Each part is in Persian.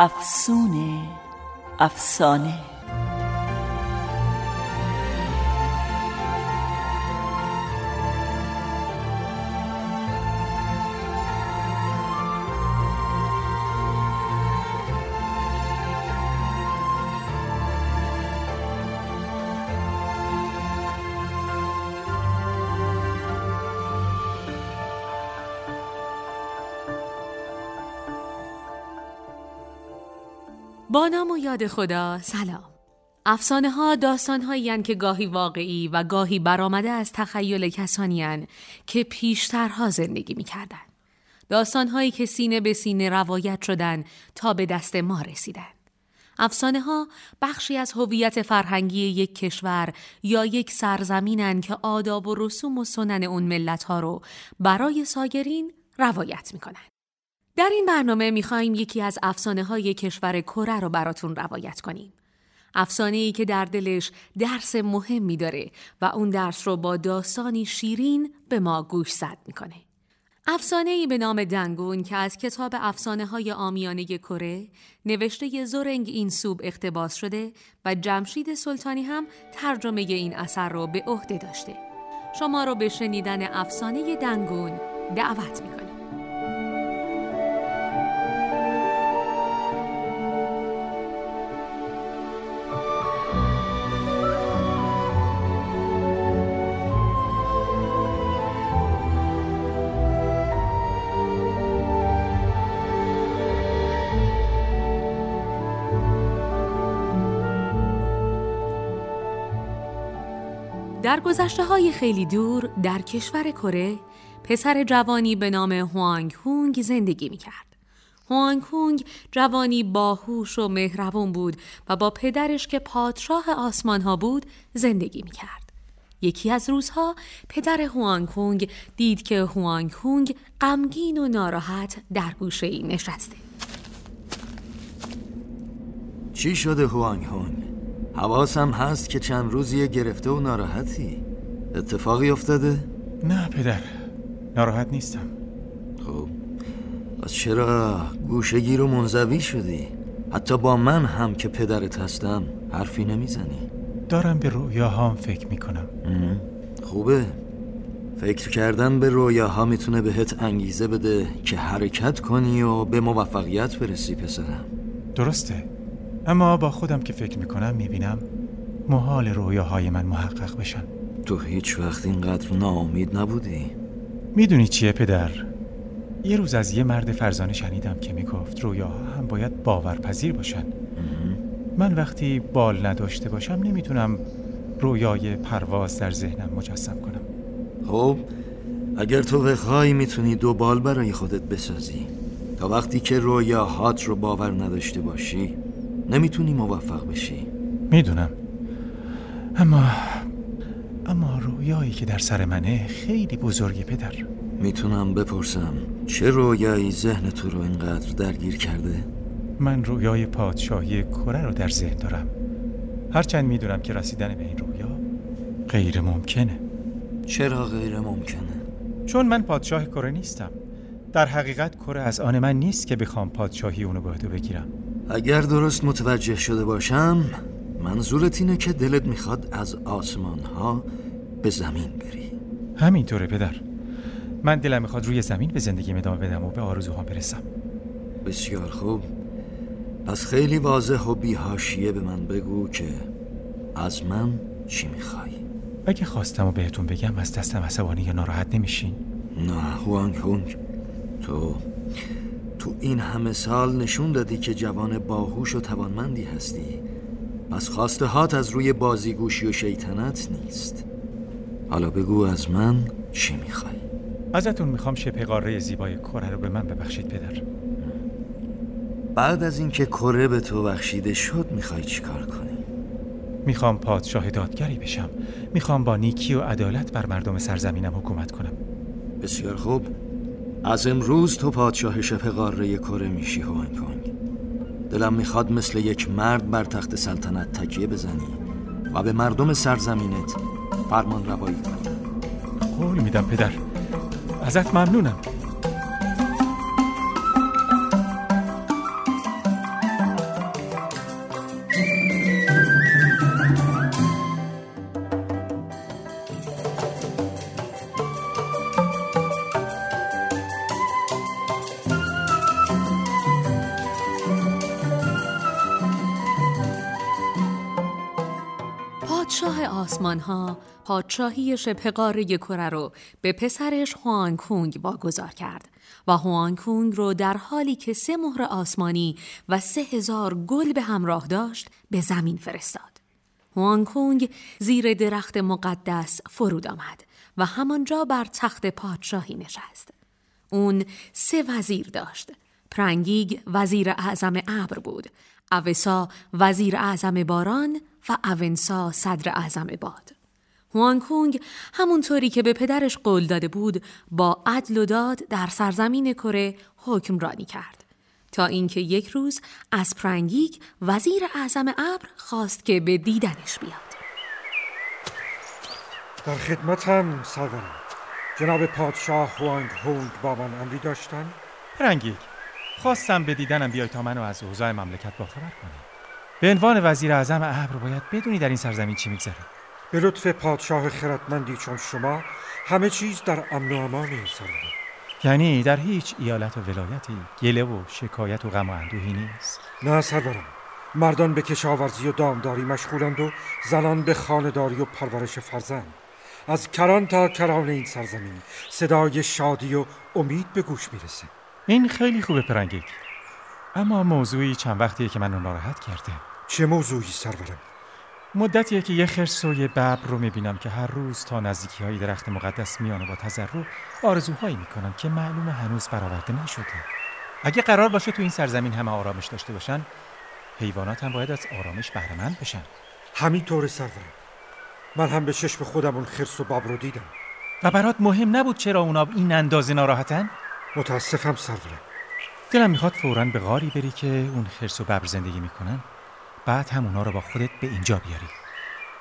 افسونه افسانه. با نام و یاد خدا سلام افسانه ها داستان هایی که گاهی واقعی و گاهی برآمده از تخیل کسانی که پیشترها زندگی می کردن. داستان هایی که سینه به سینه روایت شدن تا به دست ما رسیدن. افسانه ها بخشی از هویت فرهنگی یک کشور یا یک سرزمینن که آداب و رسوم و سنن اون ملت ها رو برای ساگرین روایت می‌کنن. در این برنامه می‌خوایم یکی از افسانه های کشور کره رو براتون روایت کنیم. افسانه ای که در دلش درس مهمی داره و اون درس رو با داستانی شیرین به ما گوش زد می‌کنه. افسانه ای به نام دنگون که از کتاب افسانه های آمیانه کره نوشته زرنگ این سوب اقتباس شده و جمشید سلطانی هم ترجمه این اثر رو به عهده داشته. شما رو به شنیدن افسانه دنگون دعوت می‌کنیم. در گذشته های خیلی دور در کشور کره پسر جوانی به نام هوانگ هونگ زندگی می کرد. هوانگ هونگ جوانی باهوش و مهربون بود و با پدرش که پادشاه آسمان ها بود زندگی می کرد. یکی از روزها پدر هوانگ هونگ دید که هوانگ هونگ غمگین و ناراحت در گوشه ای نشسته. چی شده هوانگ هونگ؟ حواسم هست که چند روزیه گرفته و ناراحتی. اتفاقی افتاده؟ نه پدر. ناراحت نیستم. خب. از چرا گوشگیر و منزوی شدی؟ حتی با من هم که پدرت هستم حرفی نمی‌زنی. دارم به رویاهام فکر می‌کنم. خوبه. فکر کردن به رویاها می‌تونه بهت انگیزه بده که حرکت کنی و به موفقیت برسی پسرم. درسته. اما با خودم که فکر می‌کنم می‌بینم محال رویاهای من محقق بشن. تو هیچ وقت اینقدر ناامید نبودی؟ می‌دونی چیه پدر؟ یه روز از یه مرد فرزانه شنیدم که می‌گفت رویاها هم باید باورپذیر باشن. من وقتی بال نداشته باشم نمی‌تونم رویای پرواز در ذهنم مجسم کنم. خب اگر تو بخوای می‌تونی دو بال برای خودت بسازی. تا وقتی که رویاهات رو باور نداشته باشی نمی‌تونی موفق بشی. می‌دونم. اما اما رویایی که در سر منه خیلی بزرگی پدر. می‌تونم بپرسم چه رویایی ذهن تو رو اینقدر درگیر کرده؟ من رویای پادشاهی کره رو در ذهن دارم. هرچند می‌دونم که رسیدن به این رویا غیر ممکنه. چرا غیر ممکنه؟ چون من پادشاه کره نیستم. در حقیقت کره از آن من نیست که بخوام پادشاهی اونو به بگیرم. اگر درست متوجه شده باشم منظورت اینه که دلت می‌خواد از آسمان ها به زمین بری. همینطوره پدر. من دلم می‌خواد روی زمین به زندگی ادامه بدم و به آرزوهام برسم. بسیار خوب. پس خیلی واضح و بیهاشیه به من بگو که از من چی می‌خوای. اگه خواستم و بهتون بگم از دستم عصبانی یا ناراحت نمیشین. نه هوانگ هونگ. تو تو این همه سال نشون دادی که جوان باهوش و توانمندی هستی. پس خواسته هات از روی بازیگوشی و شیطنت نیست. حالا بگو از من چی می‌خوای؟ ازتون می‌خوام شبه قاره زیبای کره رو به من ببخشید پدر. بعد از اینکه کره به تو بخشیده شد می‌خوای چیکار کنی؟ می‌خوام پادشاه دادگری بشم. می‌خوام با نیکی و عدالت بر مردم سرزمینم حکومت کنم. بسیار خوب. از امروز تو پادشاه شبه قاره کره میشی هوانگ کنگ دلم می‌خواد مثل یک مرد بر تخت سلطنت تکیه بزنی و به مردم سرزمینت فرمان روایی کنی. قول میدم پدر. ازت ممنونم. آسمان ها پادشاهی شبه قاره کره رو به پسرش هوانکونگ واگذار کرد و هوانکونگ رو در حالی که سه مهر آسمانی و سه هزار گل به همراه داشت به زمین فرستاد. هوانکونگ زیر درخت مقدس فرود آمد و همانجا بر تخت پادشاهی نشست. اون سه وزیر داشت. پرنگیگ وزیر اعظم ابر بود. اوسا وزیر اعظم باران و اونسا صدر اعظم باد. هوانکونگ همونطوری که به پدرش قول داده بود با عدل و داد در سرزمین کره حکمرانی کرد تا اینکه یک روز از پرنگیگ وزیر اعظم ابر خواست که به دیدنش بیاد در خدمتم سرورم جناب پادشاه هوانگ هونگ با من امری داشتن؟ پرنگیک خواستم به دیدنم بیای تا منو از اوضاع مملکت باخبر کنی به عنوان وزیر اعظم ابر باید بدونی در این سرزمین چی میگذره. به لطف پادشاه خردمندی چون شما همه چیز در امن و سرورم یعنی در هیچ ایالت و ولایتی گله و شکایت و غم و اندوهی نیست. نه سرورم. مردان به کشاورزی و دامداری مشغولند و زنان به خانداری و پرورش فرزند. از کران تا کران این سرزمین صدای شادی و امید به گوش می‌رسه. این خیلی خوبه پرنگیک. اما موضوعی چند وقتیه که منو ناراحت کرده چه موضوعی سرورم؟ مدتیه که یه خرس و یه ببر رو می‌بینم که هر روز تا نزدیکی های درخت مقدس میان و با تذرع آرزوهایی می‌کنم که معلوم هنوز برآورده نشده. اگه قرار باشه تو این سرزمین همه آرامش داشته باشن حیوانات هم باید از آرامش بهرهمند بشن. همینطور سرورم من هم به چشم خودم اون خرس و ببر رو دیدم. و برات مهم نبود چرا اونا این اندازه ناراحتن؟ متاسفم سرورم دلم می‌خواد فوراً به غاری بری که اون خرس و ببر زندگی می‌کنن. بعد هم اونا رو با خودت به اینجا بیاری.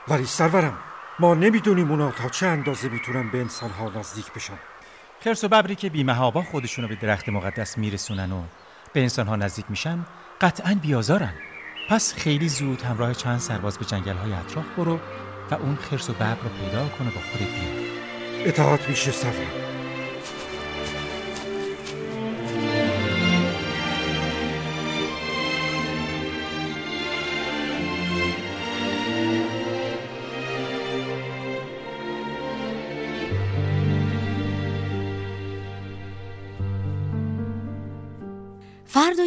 ولی سرورم ما نمی‌دونیم اونا تا چه اندازه می‌تونن به انسانها نزدیک بشن. خرس و ببری که بیمهابا خودشونو به درخت مقدس میرسونن و به انسانها نزدیک میشن قطعا بیازارن. پس خیلی زود همراه چند سرباز به جنگل های اطراف برو و اون خرس و ببر رو پیدا کن و با خودت بیار. اطاعت میشه سرورم.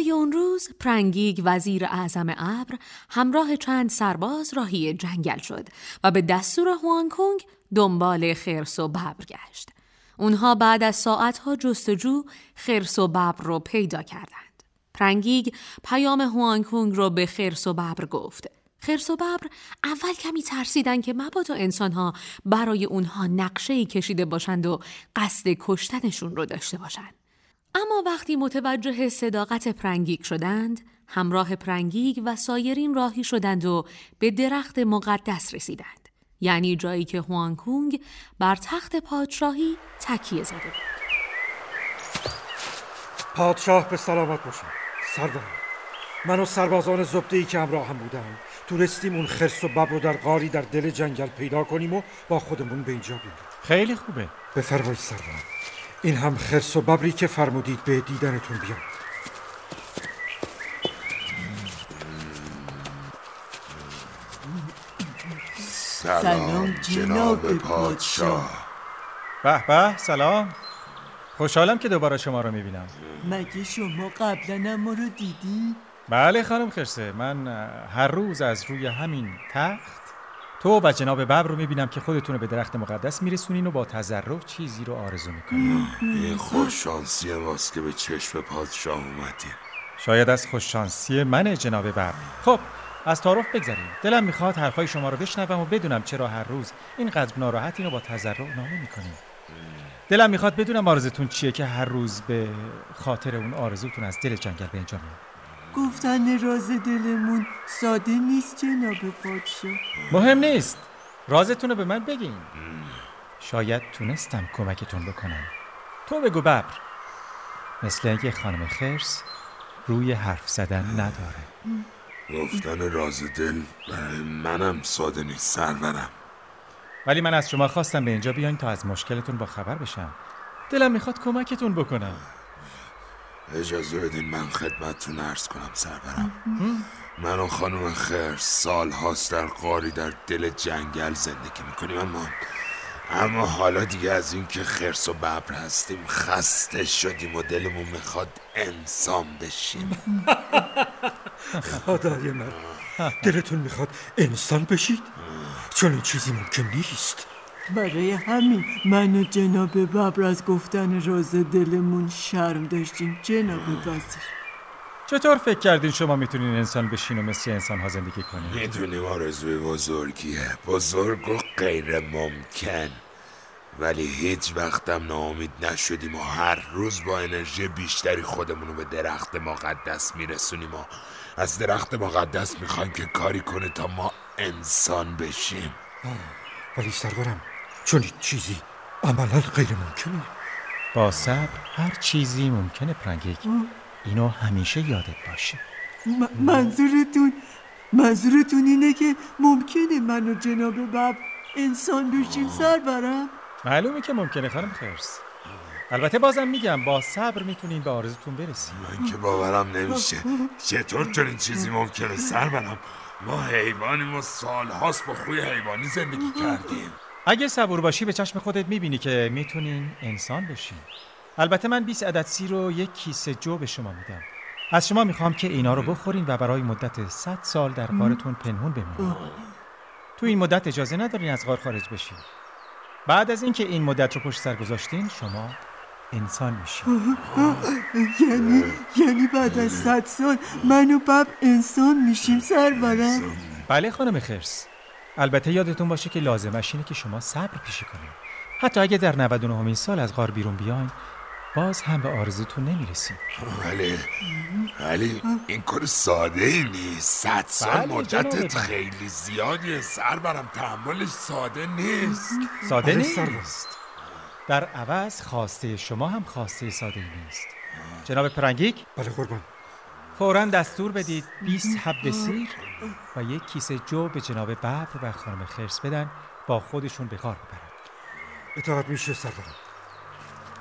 فردای اون روز پرنگیگ وزیر اعظم ابر همراه چند سرباز راهی جنگل شد و به دستور هوانکونگ دنبال خرس و ببر گشت. اونها بعد از ساعتها جستجو خرس و ببر رو پیدا کردند. پرنگیگ پیام هوانکونگ رو به خرس و ببر گفت. خرس و ببر اول کمی ترسیدن که مبادا انسانها برای اونها نقشه‌ای کشیده باشند و قصد کشتنشون رو داشته باشند. اما وقتی متوجه صداقت پرنگیگ شدند، همراه پرنگیگ و سایرین راهی شدند و به درخت مقدس رسیدند. یعنی جایی که هوانکونگ بر تخت پادشاهی تکیه زده بود. پادشاه به سلامت باشم سرورم من و سربازان زبده که همراه هم بودم تونستیم اون خرس و ببر رو در غاری در دل جنگل پیدا کنیم و با خودمون به اینجا بیاریم خیلی خوبه بفرمایید سرورم این هم خرس و ببری که فرمودید به دیدنتون بیام. سلام جناب پادشاه. به به سلام. خوشحالم که دوباره شما رو می‌بینم. مگه شما قبلا هم ما رو دیدی؟ بله خانم خرسه من هر روز از روی همین تخت تو و جناب ببر رو می‌بینم که خودتون رو به درخت مقدس میرسونین و با تذرع چیزی رو آرزو می‌کنین. این خوششانسی ماست که به چشم پادشاه اومدیم شاید از خوششانسی من جناب بر خب از تعارف بگذریم. دلم می‌خواد حرفای شما رو بشنوم و بدونم چرا هر روز اینقدر ناراحت اینو با تذرع نامه می‌کنیم دلم می‌خواد بدونم آرزتون چیه که هر روز به خاطر اون آرزوتون از دل جنگل به اینجا میاد گفتن راز دلمون ساده نیست جناب پادشاه. مهم نیست. رازتون رو به من بگین. شاید تونستم کمکتون بکنم. تو بگو ببر. مثل اینکه خانم خرس روی حرف زدن نداره. گفتن راز دل برای منم ساده نیست سرورم. ولی من از شما خواستم به اینجا بیاین تا از مشکلتون با خبر بشم. دلم می‌خواد کمکتون بکنم. اجازه بدین من خدمتتون ارز کنم سرورم. من و خانم خرس سال هاست در قاری در دل جنگل زندگی می‌کنیم اما اما حالا دیگه از این که خرس و ببر هستیم خسته شدیم و دلمون می‌خواد انسان بشیم. خدای من دلتون می‌خواد انسان بشید؟ چون این چیزی ممکن نیست. برای همین من و جناب ببر از گفتن راز دلمون شرم داشتیم جناب وزیر. چطور فکر کردین شما می‌تونین انسان بشین و مثل انسان ها زندگی کنین؟ می‌دونیم آرزوی بزرگیه. بزرگ و غیر ممکن. ولی هیچ وقتم ناامید نشدیم و هر روز با انرژی بیشتری خودمون رو به درخت مقدس میرسونیم و از درخت مقدس می‌خوایم که کاری کنه تا ما انسان بشیم. ولی سرورم چون این چیزی عملا غیر ممکنه با صبر هر چیزی ممکنه پرنگیک اینو همیشه یادت باشه. م- منظورتون منظورتون اینه که ممکنه من و جناب ببر انسان بشیم سرورم؟ معلومه که ممکنه خانم خرس. البته بازم میگم با صبر می‌تونین به آرزوتون برسین من که باورم نمیشه. چطور چنین چیزی ممکنه سرورم؟ ما حیوانیم و سالهاست با خوی حیوانی زندگی کردیم. اگه صبور باشی به چشم خودت می‌بینی که می‌تونین انسان بشین. البته من 20 عدد سیر و یک کیسه جو به شما میدم. از شما می‌خوام که اینا رو بخورین و برای مدت 100 سال در غارتون پنهون بمونین. تو این مدت اجازه ندارین از غار خارج بشین. بعد از اینکه این مدت رو پشت سر گذاشتین شما انسان میشین. یعنی یعنی بعد از صد سال من و بب انسان میشیم سرورم. بله خانم خرس. البته یادتون باشه که لازمش اینه که شما صبر پیشه کنین. حتی اگه در 99 همین سال از غار بیرون بیاین باز هم به آرزوتون نمی‌رسین ولی ولی این کار ساده ای نیست. صد سال بله، مدتت. خیلی زیادیه. سرورم تحملش ساده نیست. ساده آره، نیست. در عوض خواسته شما هم خواسته ساده ای نیست. جناب پرنگیک؟ بله قربان. فورا دستور بدید 20 حب سیر و یک کیسه جو به جناب ببر و خانم خرس بدن با خودشون به کار ببرن. اطاعت میشه سرورم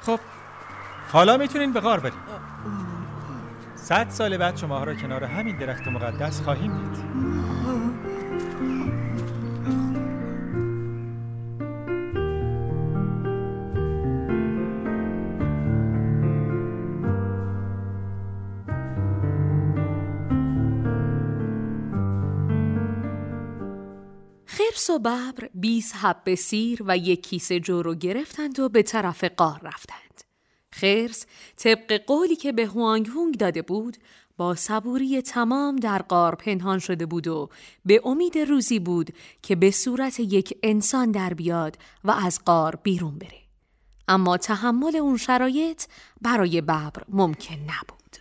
خب حالا می‌تونین به غار برید صد سال بعد شما را کنار همین درخت مقدس خواهیم دید. خرس و ببر بیس حب سیر و یک کیسه جو رو گرفتند و به طرف قار رفتند. خرس طبق قولی که به هوانگ هونگ داده بود با صبوری تمام در قار پنهان شده بود و به امید روزی بود که به صورت یک انسان در بیاد و از قار بیرون بره. اما تحمل اون شرایط برای ببر ممکن نبود.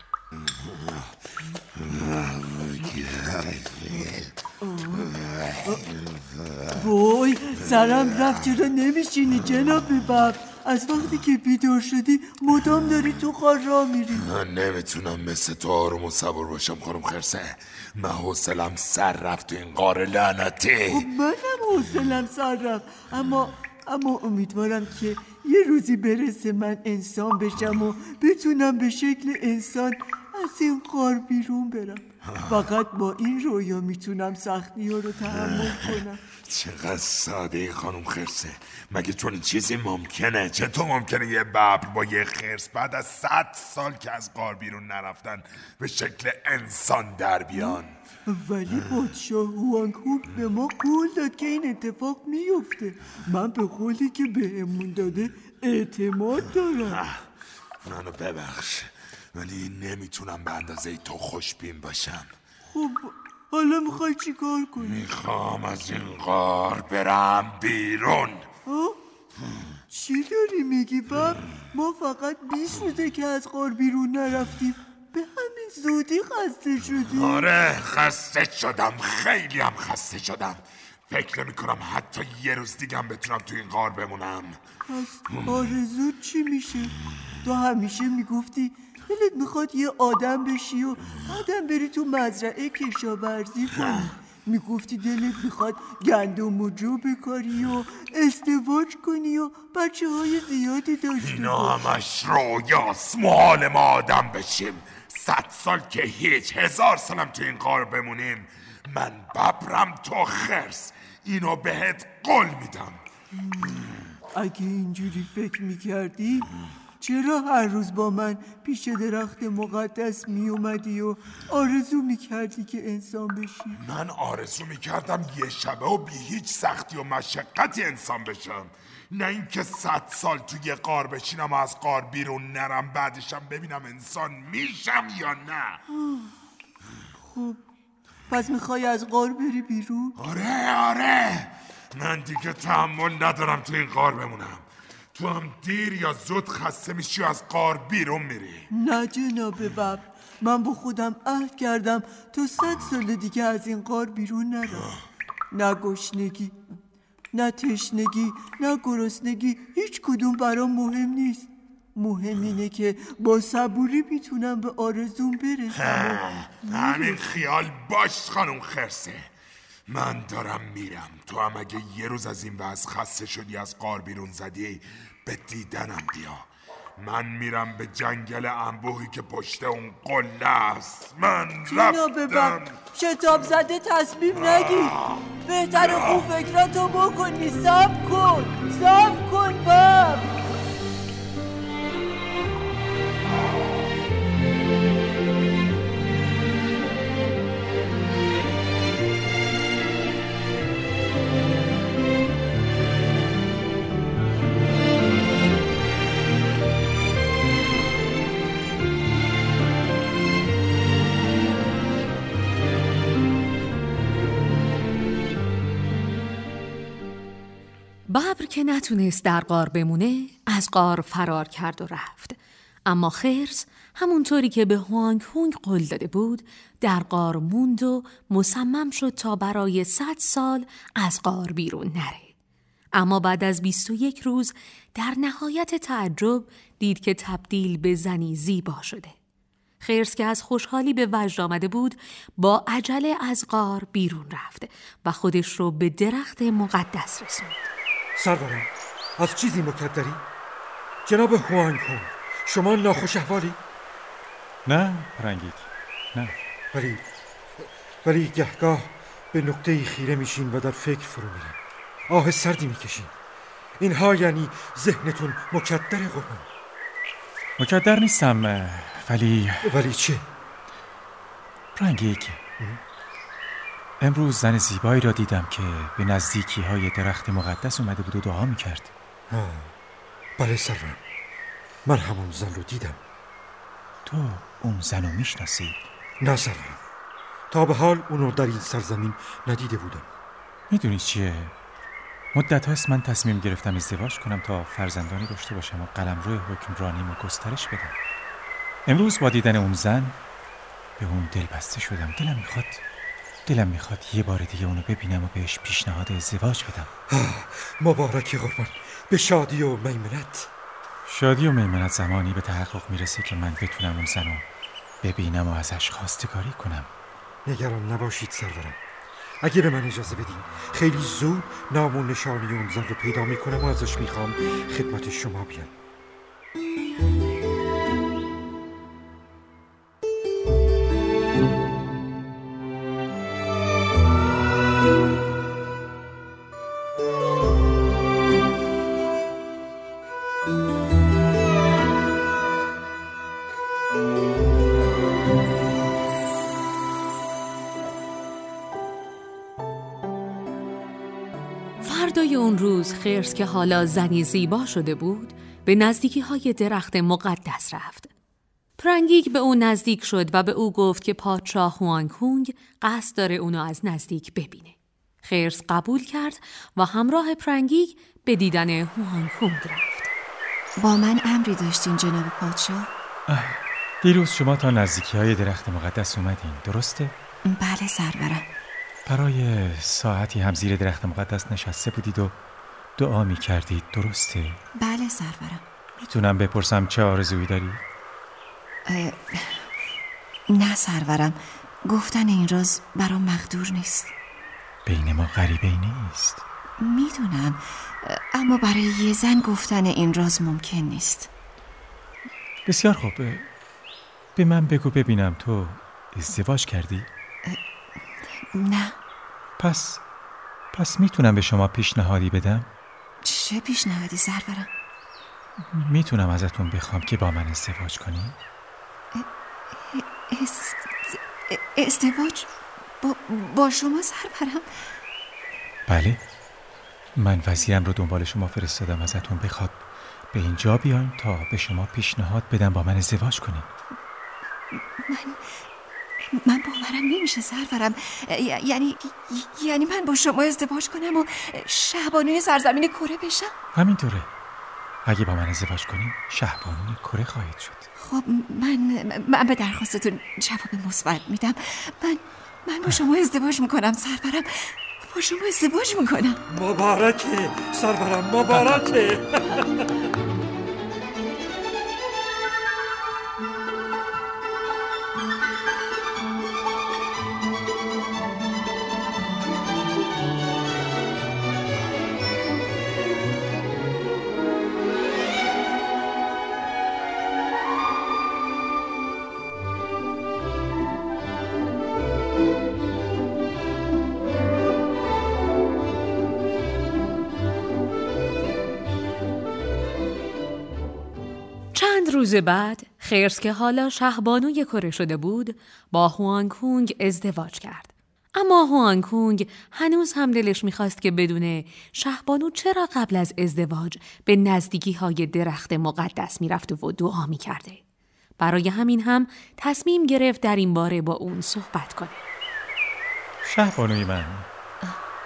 وای سرم رفت چرا نمیشینی جناب بب از وقتی که بیدار شدی مدام داری تو خار را میری. من نمی‌تونم مثل تو آروم و صبور باشم خانم خرسه. من حوصلم سر رفت تو این قاره لعنتی. خب منم حوصلم سر رفت. اما اما امیدوارم که یه روزی برسه من انسان بشم و بتونم به شکل انسان از این غار بیرون برم. فقط با این رویا می‌تونم سختی ها رو تحمل کنم. چقدر ساده خانم خرسه. مگه چون چیزی ممکنه؟ چطور ممکنه یه ببر با یه خرس بعد از صد سال که از قار بیرون نرفتن به شکل انسان در بیان؟ ولی پادشاه هوانگ به ما قول داد که این اتفاق میفته. من به قولی که بهمون داده اعتماد دارم. منو ببخش. ولی نمی‌تونم به اندازه تو خوشبین باشم. خب حالا می‌خوای چی کار کنی؟ می‌خوام از این غار برم بیرون. چی داری میگی باب؟ ما فقط بیست روزه که از غار بیرون نرفتیم. به همین زودی خسته شدیم آره خسته شدم. خیلی هم خسته شدم. فکر نمی کنم حتی یه روز دیگم بتونم تو این غار بمونم. پس آرزو چی میشه؟ تو همیشه می‌گفتی دلت می‌خواد یه آدم بشی و آدم بری تو مزرعه کشاورزی کنی. می‌گفتی دلت می‌خواد گندم و جو بکاری و ازدواج کنی و بچه های زیادی داشته اینا همش رویاست محال ما آدم بشیم. صد سال که هیچ هزار سالم تو این غار بمونیم. من ببرم تو خرس. اینو بهت قول میدم. اگه اینجوری فکر می‌کردی چرا هر روز با من پیش درخت مقدس میومدی و آرزو می‌کردی که انسان بشی؟ من آرزو می‌کردم یه شبه و بی هیچ سختی و مشقتی انسان بشم. نه اینکه صد سال توی قار بشینم و از قار بیرون نرم بعدشم ببینم انسان میشم یا نه. خب پس می‌خوای از غار بری بیرون؟ آره آره. من دیگه تحمل ندارم تو این قار بمونم. تو هم دیر یا زود خسته میشی و از قار بیرون میری. نه جناب بب من با خودم عهد کردم تا صد سال دیگه از این قار بیرون نرم. نه گشنگی نه تشنگی نه گرسنگی هیچ کدوم برام مهم نیست. مهم اینه که با صبوری می‌تونم به آرزوم برسم. همین خیال باش خانم خرسه. من دارم میرم. تو هم اگه یه روز از این وضع خسته شدی از قار بیرون زدی به دیدنم بیا. من میرم به جنگل انبوهی که پشت اون قله است. من رفتم. شتاب زده تصمیم نگیر بهتر خوب فکراتو بکنی سب کن. سب کن. بب ببر که نتونست در قار بمونه از قار فرار کرد و رفت. اما خرس همونطوری که به هوانگ هونگ قول داده بود در قار موند و مصمم شد تا برای صد سال از قار بیرون نره. اما بعد از 21 روز در نهایت تعجب دید که تبدیل به زنی زیبا شده. خرس که از خوشحالی به وجد آمده بود با عجله از غار بیرون رفت و خودش رو به درخت مقدس رسوند. سرورم از چیزی مکدری؟ جناب هوانگ هون شما ناخوش احوالی؟ نه پرنگیک نه ولی ولی گهگاه به نقطه خیره میشین و در فکر فرو میرین آه سردی می‌کشین اینها یعنی ذهنتون مکدر قربان مکدر نیستم ولی ولی چه؟ پرنگیک امروز زن زیبایی را دیدم که به نزدیکی های درخت مقدس اومده بود و دعا می‌کرد. آه. بله سرورم. من همون زن رو دیدم. تو اون زن رو می‌شناسی؟ نه سرورم. تا به حال اونو در این سرزمین ندیده بودم. می‌دونی چیه؟ مدت هاست من تصمیم گرفتم ازدواج کنم تا فرزندانی داشته باشم و قلم روی حکمرانیم و گسترش بدم. امروز با دیدن اون زن به اون دل بسته شدم. دلم می‌خواد دلم می‌خواد یه بار دیگه اونو ببینم و بهش پیشنهاد ازدواج بدم. آه. مبارک قربان. به شادی و میمنت. شادی و میمنت زمانی به تحقق می‌رسه که من بتونم اون زن رو ببینم و ازش خواستگاری کنم. نگران نباشید سرورم. اگه به من اجازه بدین خیلی زود نام و نشانی اون زن رو پیدا می‌کنم و ازش می‌خوام خدمت شما بیام. که حالا زنی زیبا شده بود به نزدیکی های درخت مقدس رفت. پرنگیک به او نزدیک شد و به او گفت که پادشاه هوانکونگ قصد داره اونو از نزدیک ببینه. خرس قبول کرد و همراه پرنگیک به دیدن هوانکونگ رفت. با من امری داشتین جناب پادشاه؟ دیروز شما تا نزدیکی های درخت مقدس اومدین درسته؟ بله سرورم برای ساعتی هم زیر درخت مقدس نشسته بودید و دعا می کردید درسته؟ بله سرورم می‌تونم بپرسم چه آرزویی داری؟ نه سرورم گفتن این راز برام مقدور نیست بین ما غریبه ای نیست می‌دونم اما برای یه زن گفتن این راز ممکن نیست بسیار خوب به من بگو ببینم تو ازدواج کردی؟ نه پس پس می‌تونم به شما پیشنهادی بدم؟ چه پیشنهادی سرورم؟ می‌تونم ازتون بخوام که با من ازدواج کنی؟ است... ازدواج با... با شما سرورم؟ بله من وزیرم رو دنبال شما فرستادم ازتون بخواد به اینجا بیاین تا به شما پیشنهاد بدم با من ازدواج کنیم من من باورم نمیشه سرورم. یعنی یعنی من با شما ازدواج کنم و شهبانوی سرزمین کره بشم؟ همینطوره. اگه با من ازدواج کنیم شهبانوی کره خواهید شد. خب من من به درخواستتون جواب مثبت میدم. من من با شما ازدواج می‌کنم سرورم. با شما ازدواج می‌کنم. مبارکه سرورم مبارکه. روز بعد خرس که حالا شهبانوی کره شده بود با هوانکونگ ازدواج کرد. اما هوانکونگ هنوز هم دلش می‌خواست که بدونه شهبانو چرا قبل از ازدواج به نزدیکی های درخت مقدس می‌رفته و دعا می‌کرده. برای همین هم تصمیم گرفت در این باره با اون صحبت کنه. شهبانوی من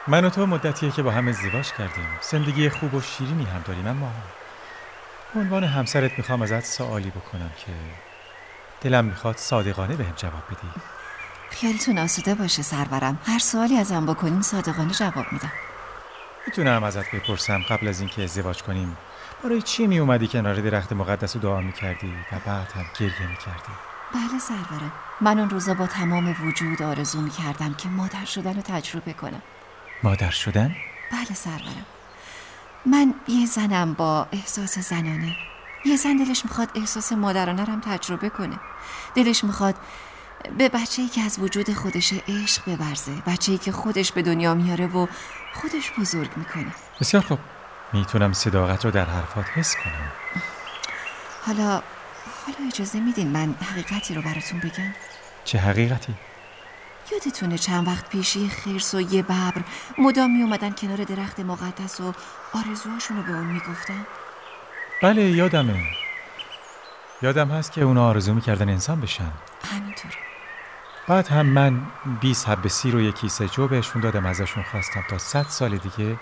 من و تو مدتیه که با هم ازدواج کردیم زندگی خوب و شیرینی هم داریم اما به عنوان همسرت می‌خوام ازت سوالی بکنم که دلم می‌خواد صادقانه بهم جواب بدی. خیالتون آسوده باشه سرورم. هر سوالی ازم بکنین صادقانه جواب میدم. می‌تونم ازت بپرسم قبل از اینکه ازدواج کنیم برای چی می اومدی کنار درخت مقدس رو دعا می‌کردی و بعد هم گریه می‌کردی؟ بله سرورم. من اون روزا با تمام وجود آرزو می‌کردم که مادر شدن رو تجربه کنم. مادر شدن؟ بله سرورم. من یه زنم با احساس زنانه. یه زن دلش می‌خواد احساس مادرانه رم تجربه کنه. دلش می‌خواد به بچه ای که از وجود خودش عشق ببرزه بچه ای که خودش به دنیا میاره و خودش بزرگ می‌کنه. بسیار خوب. می‌تونم صداقت رو در حرفات حس کنم. حالا حالا اجازه میدین من حقیقتی رو براتون بگم؟ چه حقیقتی؟ یادتونه چند وقت پیش یه خرس و یه ببر مدام می اومدن کنار درخت مقدس و آرزوهاشون رو به اون می‌گفتن؟ بله یادمه. یادم هست که اونا آرزو می‌کردن انسان بشن. همینطوره. بعد هم من 20 حب سیر و کیسه جو بهشون دادم ازشون خواستم تا 100 سال دیگه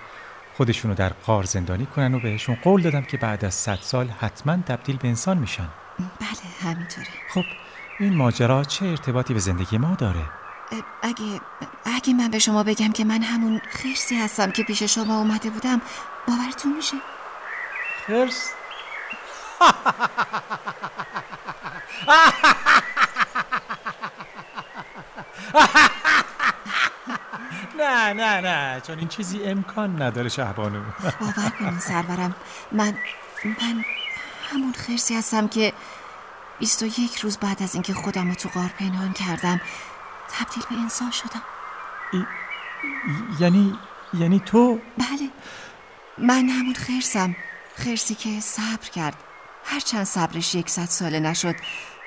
خودشونو در قار زندانی کنن و بهشون قول دادم که بعد از 100 سال حتما تبدیل به انسان میشن. بله همینطوره. خب این ماجرا چه ارتباطی به زندگی ما داره؟ اگه اگه من به شما بگم که من همون خرسی هستم که پیش شما اومده بودم باورتون میشه؟ خرس؟ نه نه نه چون این چیزی امکان نداره شهبانو. باور کنین سرورم. من من همون خرسی هستم که 21 روز بعد از اینکه خودم رو تو غار پنهان کردم تبدیل به انسان شدم. ای... یعنی یعنی تو؟ بله. من همون خرسم. خرسی که صبر کرد. هرچند صبرش یکصد ساله نشد.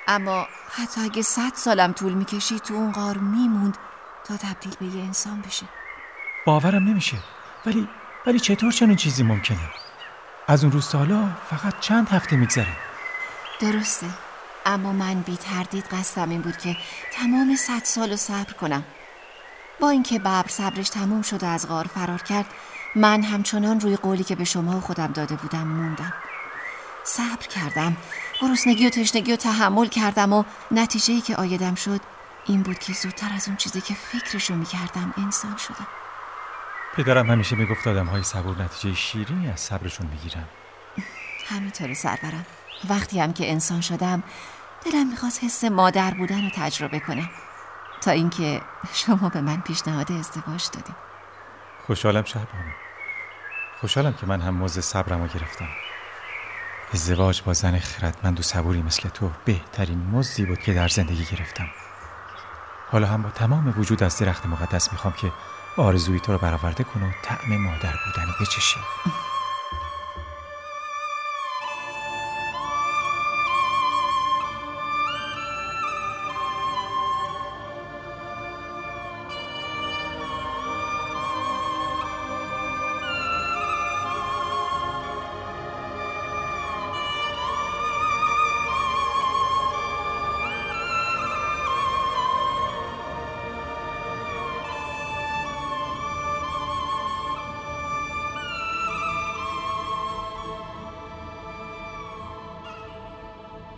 اما حتی اگه صد سالم طول می‌کشید تو اون غار میموند تا تبدیل به یه انسان بشه. باورم نمیشه. ولی ولی چطور چنین چیزی ممکنه؟ از اون روز تا حالا فقط چند هفته میگذره؟ درسته. اما من بی تردید قصدم این بود که تمام صد سال رو صبر کنم. با اینکه ببر صبرش تموم شد و از غار فرار کرد من همچنان روی قولی که به شما و خودم داده بودم موندم. صبر کردم گرسنگی و تشنگی و تحمل کردم و نتیجه ای که آیدم شد این بود که زودتر از اون چیزی که فکرشو می‌کردم انسان شدم. پدرم همیشه می‌گفت آدم های صبور نتیجه شیرینی از صبرشون می‌گیرن. همینطور سرورم. وقتی هم که انسان شدم دلم می‌خواست حس مادر بودن رو تجربه کنم. تا اینکه شما به من پیشنهاد ازدواج دادیم خوشحالم شهبانو خوشحالم که من هم موز صبرم رو گرفتم. ازدواج با زن خردمند و صبوری مثل تو بهترین مزدی بود که در زندگی گرفتم. حالا هم با تمام وجود از درخت مقدس می‌خوام که آرزوی تو رو برآورده کن و طعم مادر بودن بچشی.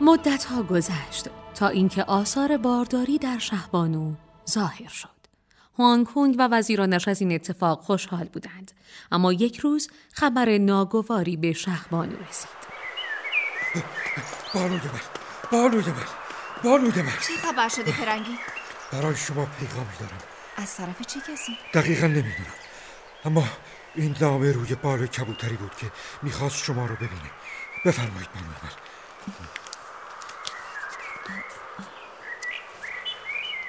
مدت ها گذشت تا اینکه آثار بارداری در شهبانو ظاهر شد. هوانگ کنگ و وزیرانش از این اتفاق خوشحال بودند اما یک روز خبر ناگواری به شهبانو رسید. بانوی من بانوی من بانوی من چه خبر شده پرنگی؟ برای شما پیغامی دارم از طرف چه کسی؟ دقیقا نمی‌دونم اما این نامه روی بال کبوتری بود که می‌خواست شما رو ببینه بفرمایید بانوی من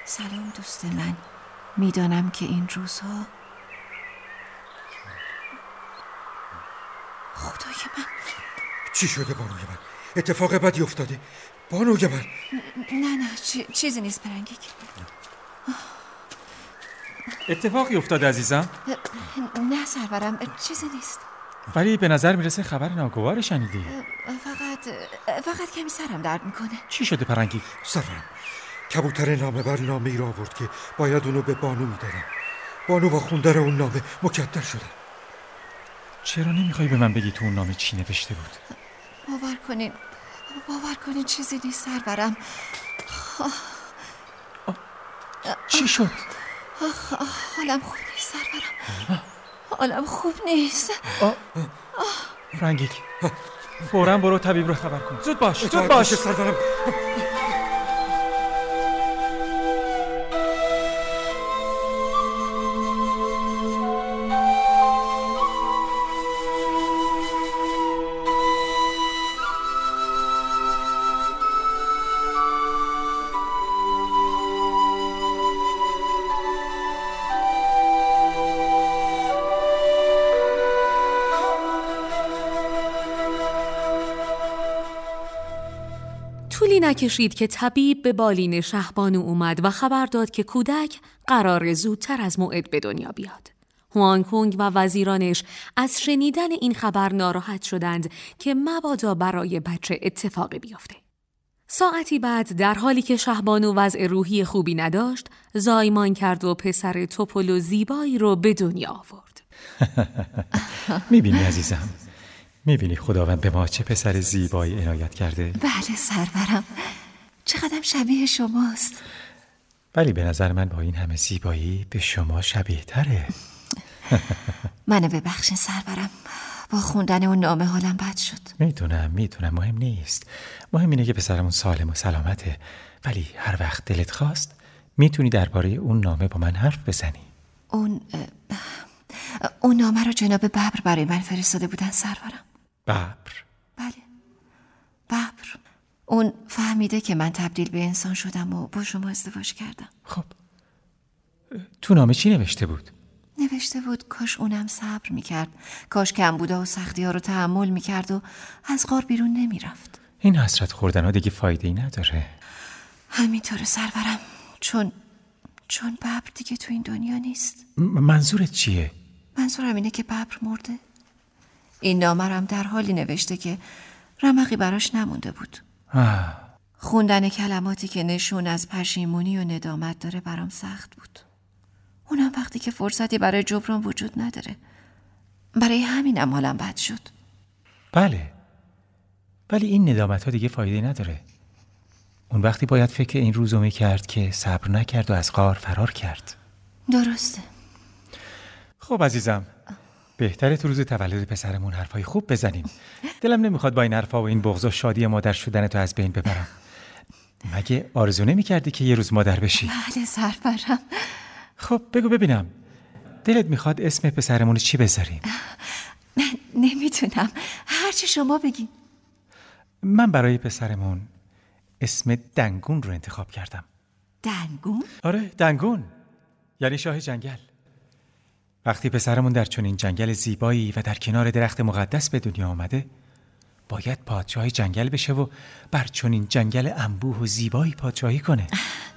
سلام دوست من. می‌دانم که این روزها خدای من. چی شده بانوی من؟ اتفاق بدی افتاده. بانوی من. نه نه چی- چیزی نیست پرنگیک. اتفاقی افتاده عزیزم؟ نه سرورم چیزی نیست. ولی به نظر می‌رسه خبر ناگوار شنیدی. فقط فقط کمی سرم درد می‌کنه. چی شده پرنگی؟ سرورم کبوتر نامه بر نامه ای را آورد که باید اونو به بانو می‌دادم. بانو با خوندن اون نامه مکدر شدن چرا نمی‌خوای به من بگی تو اون نامه چی نوشته بود؟ باور کنین باور کنین چیزی نیست سرورم. چی شد؟ حالم خوب نیست سرورم. حالم خوب نیست. رنگیک فورا برو طبیب رو خبر کن. زود باش زود باش. باشه نکشید که طبیب به بالین شهبانو اومد و خبر داد که کودک قرار زودتر از موعد به دنیا بیاد. هوانگ کنگ و وزیرانش از شنیدن این خبر ناراحت شدند که مبادا برای بچه اتفاقی بیفته. ساعتی بعد در حالی که شهبانو وضع روحی خوبی نداشت، زایمان کرد و پسر توپل و زیبایی رو به دنیا آورد. می‌بینی عزیزم می‌بینی خداوند به ما چه پسر زیبایی عنایت کرده؟ بله سرورم. چقدر شبیه شماست. ولی به نظر من با این همه زیبایی به شما شبیه تره. منو ببخشین سرورم. با خوندن اون نامه حالم بد شد. می‌دونم می‌دونم. مهم نیست. مهم اینه که پسرمون سالم و سلامته. ولی هر وقت دلت خواست می‌تونی درباره اون نامه با من حرف بزنی. اون اون نامه رو جناب ببر برای من فرستاده بودن سرورم. ببر. بله. ببر. اون فهمیده که من تبدیل به انسان شدم و با شما ازدواج کردم. خب. تو نامه چی نوشته بود؟ نوشته بود کاش اونم صبر می‌کرد. کاش کم بوده و سختی ها رو تحمل می‌کرد و از غار بیرون نمی‌رفت. این حسرت خوردن ها دیگه فایده ای نداره. همینطور سرورم. چون چون ببر دیگه تو این دنیا نیست. م- منظورت چیه؟ منظورم اینه که ببر مرده. این هم در حالی نوشته که رمقی براش نمونده بود. آه. خوندن کلماتی که نشون از پشیمونی و ندامت داره برام سخت بود. اونم وقتی که فرصتی برای جبران وجود نداره. برای همینم حالم بد شد. بله. ولی این ندامت ها دیگه فایده نداره. اون وقتی باید فکر این روزو می کرد که صبر نکرد و از غار فرار کرد. درسته. خب عزیزم بهتره تو روز تولد پسرمون حرفای خوب بزنیم. دلم نمی‌خواد با این حرفا و این بغض و شادی مادر شدن تو از بین ببرم. مگه آرزو نمی‌کردی که یه روز مادر بشی؟ بله سرپرم خب بگو ببینم. دلت می‌خواد اسم پسرمون چی بذاریم؟ نمی‌تونم. هرچی شما بگین من برای پسرمون اسم دنگون رو انتخاب کردم. دنگون؟ آره دنگون. یعنی شاه جنگل. وقتی پسرمون در چنین جنگل زیبایی و در کنار درخت مقدس به دنیا آمده باید پادشاه جنگل بشه و بر چنین جنگل انبوه و زیبایی پادشاهی کنه.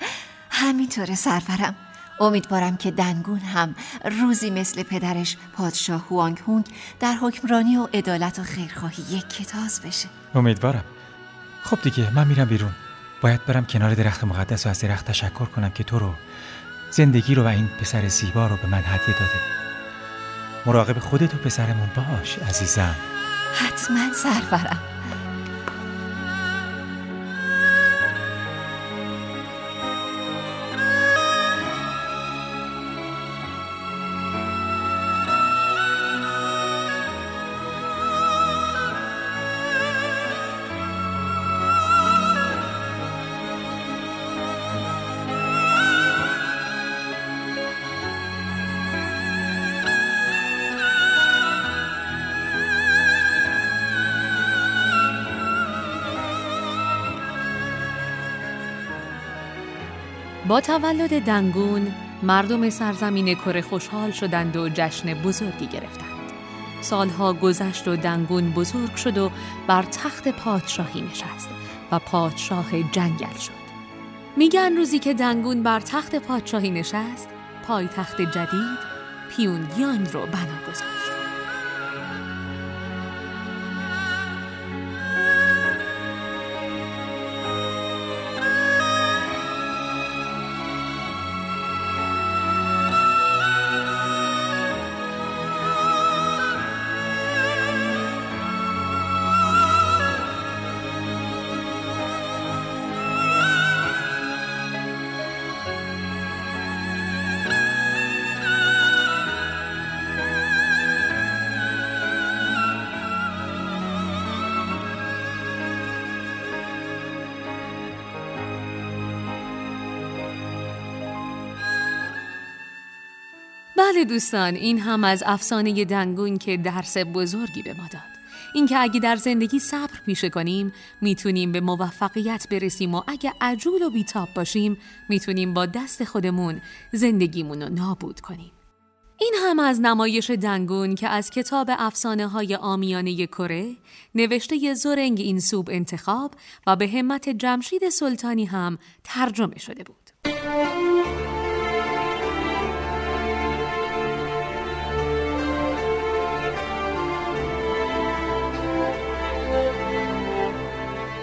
همینطوره سرورم. امیدوارم که دنگون هم روزی مثل پدرش پادشاه هوانگ هونگ در حکمرانی و عدالت و خیرخواهی یک کتاز بشه. امیدوارم. خب دیگه من میرم بیرون. باید برم کنار درخت مقدس و از درخت تشکر کنم که تو رو زندگی رو و این پسر زیبا رو به من هدیه داده. مراقب خودت و پسرمون باش عزیزم. حتما سرورم. تولد دنگون مردم سرزمین کره خوشحال شدند و جشن بزرگی گرفتند. سالها گذشت و دنگون بزرگ شد و بر تخت پادشاهی نشست و پادشاه جنگل شد. میگن روزی که دنگون بر تخت پادشاهی نشست، پای تخت جدید پیونگیان رو بنا گذاشت. دوستان این هم از افسانه دنگون که درس بزرگی به ما داد اینکه اگه در زندگی صبر پیشه کنیم می‌تونیم به موفقیت برسیم و اگه عجول و بیتاب باشیم می‌تونیم با دست خودمون زندگیمون رو نابود کنیم این هم از نمایش دنگون که از کتاب افسانه های آمیانه کره نوشته زرنگ این سوب انتخاب و به همت جمشید سلطانی هم ترجمه شده بود.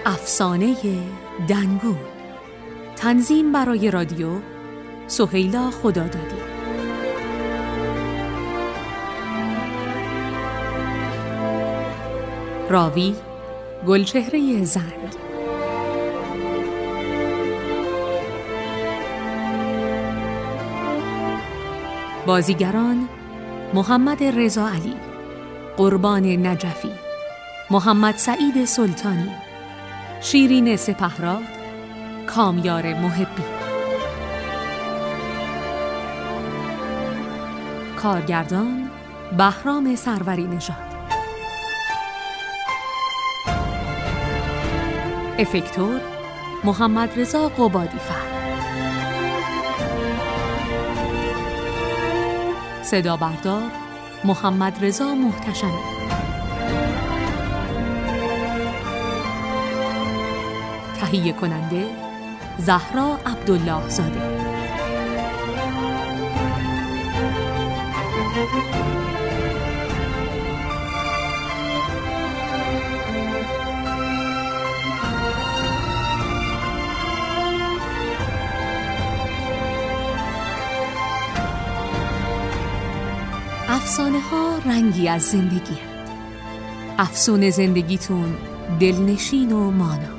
افسانه دنگون تنظیم برای رادیو سهیلا خدادادی. راوی گلچهره زند بازیگران محمد رضا علی قربان نجفی محمد سعید سلطانی. شیرین سپهراد کامیار محبی. کارگردان بهرام سروری نژاد. افکتور محمد رضا قبادی فر. صدا بردار محمد رضا محتشمی. تهیه کننده زهرا عبدالله زاده افسانه ها رنگی از زندگی هست. افسون زندگیتون دلنشین و مانا